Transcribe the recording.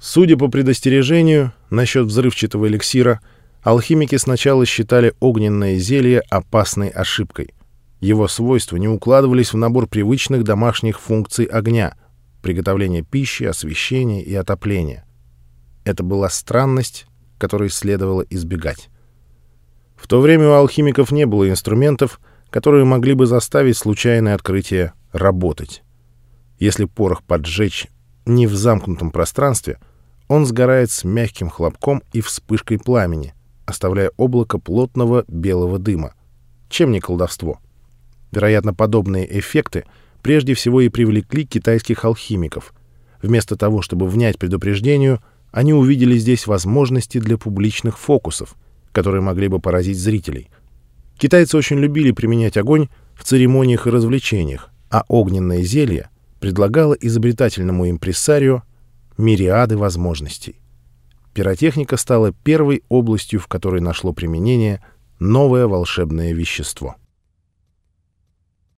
Судя по предостережению насчет взрывчатого эликсира, алхимики сначала считали огненное зелье опасной ошибкой. Его свойства не укладывались в набор привычных домашних функций огня — приготовления пищи, освещения и отопления. Это была странность, которой следовало избегать. В то время у алхимиков не было инструментов, которые могли бы заставить случайное открытие работать. Если порох поджечь не в замкнутом пространстве, он сгорает с мягким хлопком и вспышкой пламени, оставляя облако плотного белого дыма. Чем не колдовство? Вероятно, подобные эффекты прежде всего и привлекли китайских алхимиков. Вместо того, чтобы внять предупреждению, они увидели здесь возможности для публичных фокусов, которые могли бы поразить зрителей. Китайцы очень любили применять огонь в церемониях и развлечениях, а огненное зелье предлагало изобретательному импрессарио мириады возможностей. Пиротехника стала первой областью, в которой нашло применение новое волшебное вещество —